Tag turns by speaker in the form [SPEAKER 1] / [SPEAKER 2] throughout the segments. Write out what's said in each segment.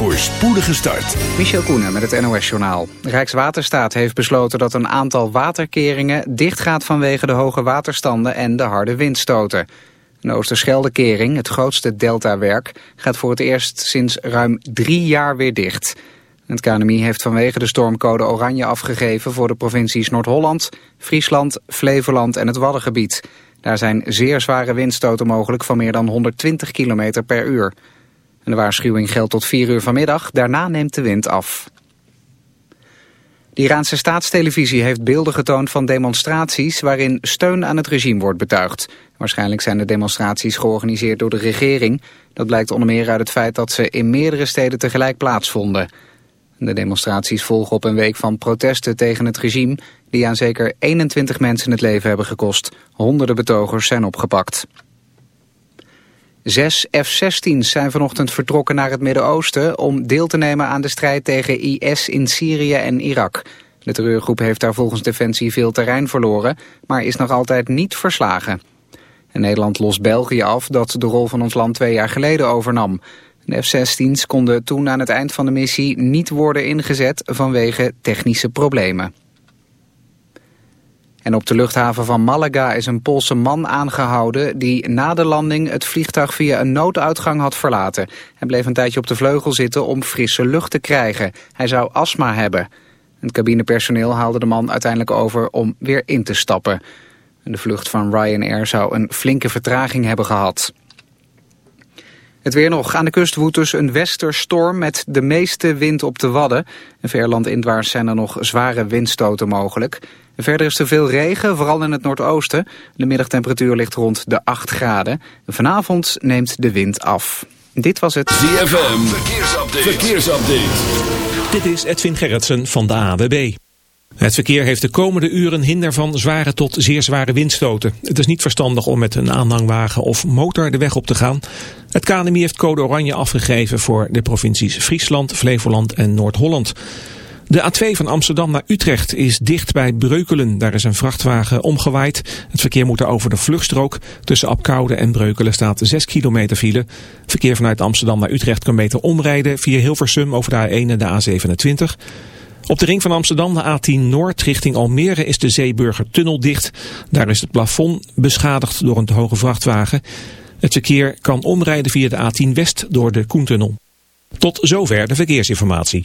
[SPEAKER 1] voor spoedige start.
[SPEAKER 2] Michel Koenen met het NOS-journaal. Rijkswaterstaat heeft besloten dat een aantal waterkeringen dichtgaat vanwege de hoge waterstanden en de harde windstoten. De Oosterscheldekering, het grootste deltawerk, gaat voor het eerst sinds ruim drie jaar weer dicht. Het KNMI heeft vanwege de stormcode oranje afgegeven voor de provincies Noord-Holland, Friesland, Flevoland en het Waddengebied. Daar zijn zeer zware windstoten mogelijk van meer dan 120 km per uur. De waarschuwing geldt tot 4 uur vanmiddag, daarna neemt de wind af. De Iraanse staatstelevisie heeft beelden getoond van demonstraties waarin steun aan het regime wordt betuigd. Waarschijnlijk zijn de demonstraties georganiseerd door de regering. Dat blijkt onder meer uit het feit dat ze in meerdere steden tegelijk plaatsvonden. De demonstraties volgen op een week van protesten tegen het regime... die aan zeker 21 mensen het leven hebben gekost. Honderden betogers zijn opgepakt. Zes F-16's zijn vanochtend vertrokken naar het Midden-Oosten... om deel te nemen aan de strijd tegen IS in Syrië en Irak. De terreurgroep heeft daar volgens Defensie veel terrein verloren... maar is nog altijd niet verslagen. Nederland lost België af dat de rol van ons land twee jaar geleden overnam. De F-16's konden toen aan het eind van de missie niet worden ingezet vanwege technische problemen. En op de luchthaven van Malaga is een Poolse man aangehouden... die na de landing het vliegtuig via een nooduitgang had verlaten. Hij bleef een tijdje op de vleugel zitten om frisse lucht te krijgen. Hij zou astma hebben. Het cabinepersoneel haalde de man uiteindelijk over om weer in te stappen. De vlucht van Ryanair zou een flinke vertraging hebben gehad. Het weer nog. Aan de kust woedt dus een westerstorm met de meeste wind op de Wadden. In ver indwaarts zijn er nog zware windstoten mogelijk. Verder is er veel regen, vooral in het noordoosten. De middagtemperatuur ligt rond de 8 graden. Vanavond neemt de wind af. Dit was het
[SPEAKER 1] ZFM Verkeersupdate. Verkeersupdate.
[SPEAKER 3] Dit is Edwin Gerritsen van de AWB. Het verkeer heeft de komende uren hinder van zware tot zeer zware windstoten. Het is niet verstandig om met een aanhangwagen of motor de weg op te gaan. Het KNMI heeft code oranje afgegeven voor de provincies Friesland, Flevoland en Noord-Holland. De A2 van Amsterdam naar Utrecht is dicht bij Breukelen. Daar is een vrachtwagen omgewaaid. Het verkeer moet er over de vluchtstrook. Tussen Apkoude en Breukelen staat 6 kilometer file. Verkeer vanuit Amsterdam naar Utrecht kan beter omrijden via Hilversum over de A1 en de A27. Op de ring van Amsterdam, de A10 Noord, richting Almere, is de Zeeburger-tunnel dicht. Daar is het plafond beschadigd door een te hoge vrachtwagen. Het verkeer kan omrijden via de A10 West door de Koentunnel. Tot zover de verkeersinformatie.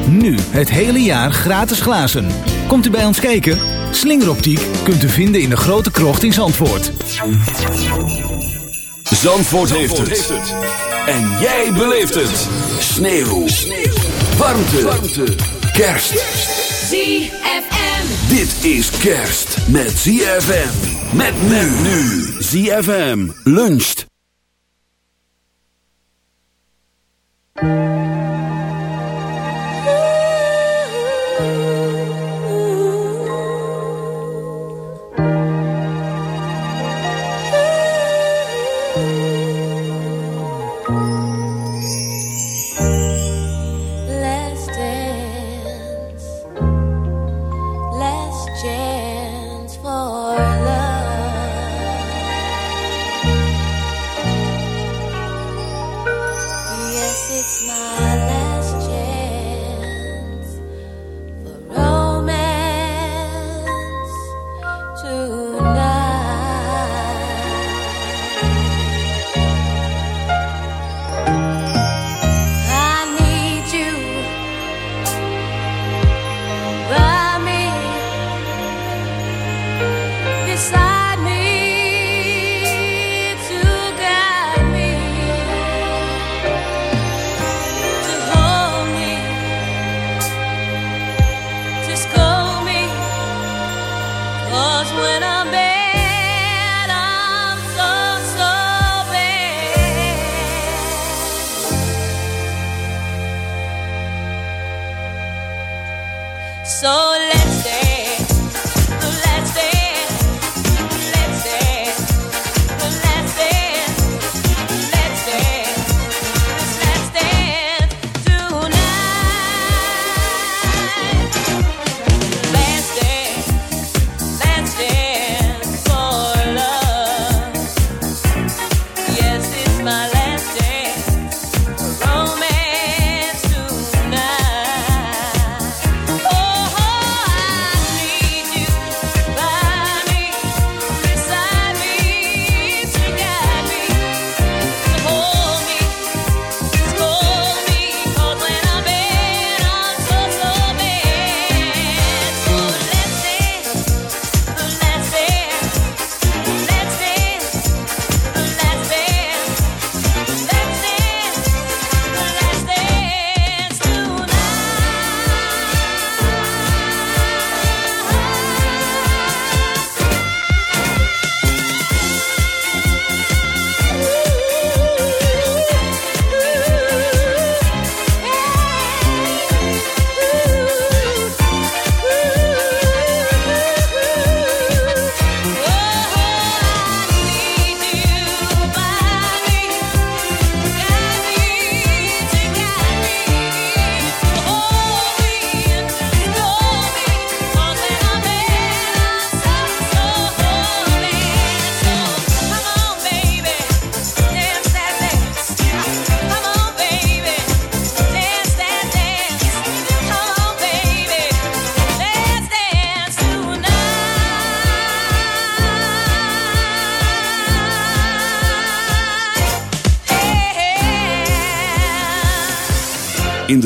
[SPEAKER 4] Nu het hele jaar gratis glazen. Komt u bij ons kijken? Slingeroptiek kunt u vinden in de grote krocht in Zandvoort.
[SPEAKER 1] Zandvoort, heeft, het. En jij beleeft het. Sneeuw. Warmte. Warmte. Kerst.
[SPEAKER 5] ZFM.
[SPEAKER 1] Dit is kerst met ZFM. Met men nu. ZFM luncht.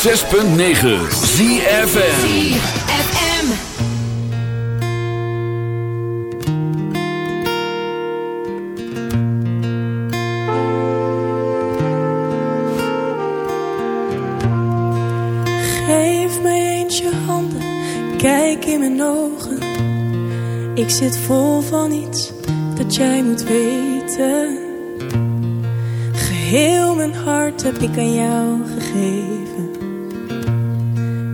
[SPEAKER 6] 6.9
[SPEAKER 1] ZFM.
[SPEAKER 6] Geef mij eentje handen, kijk in mijn ogen. Ik zit vol van iets dat jij moet weten. Geheel mijn hart heb ik aan jou gegeven.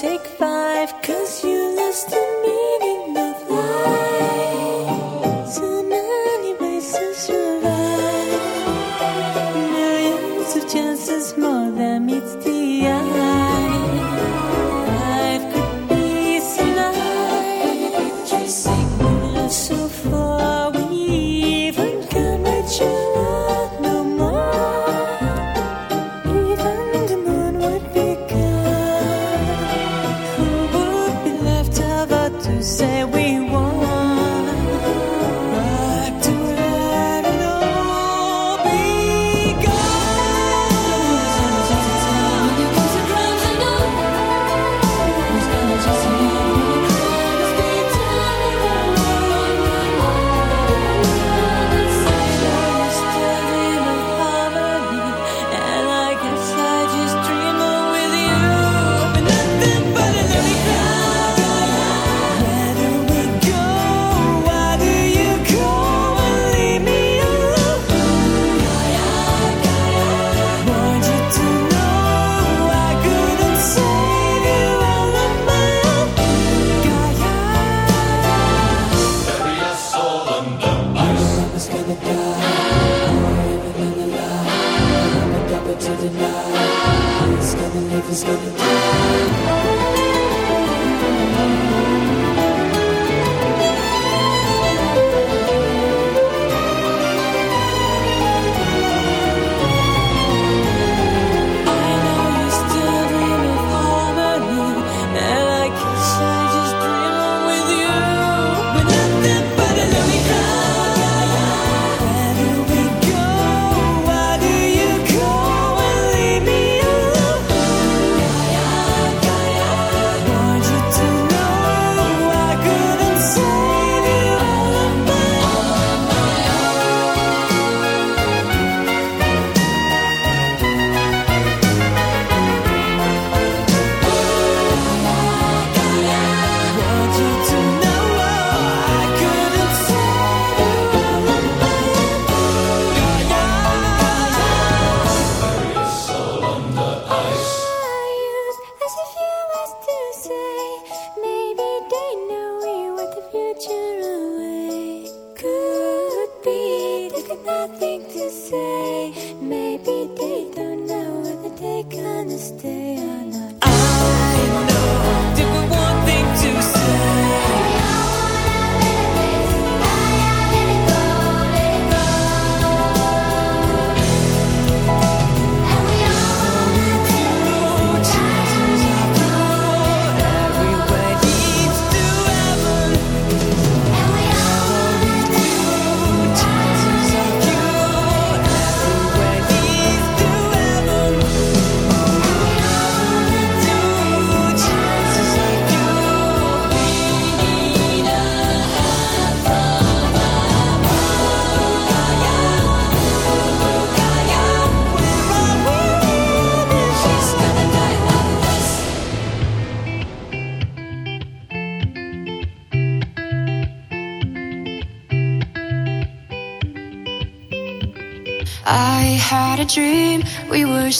[SPEAKER 6] take five, cause you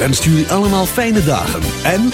[SPEAKER 7] wenst jullie allemaal fijne dagen. En...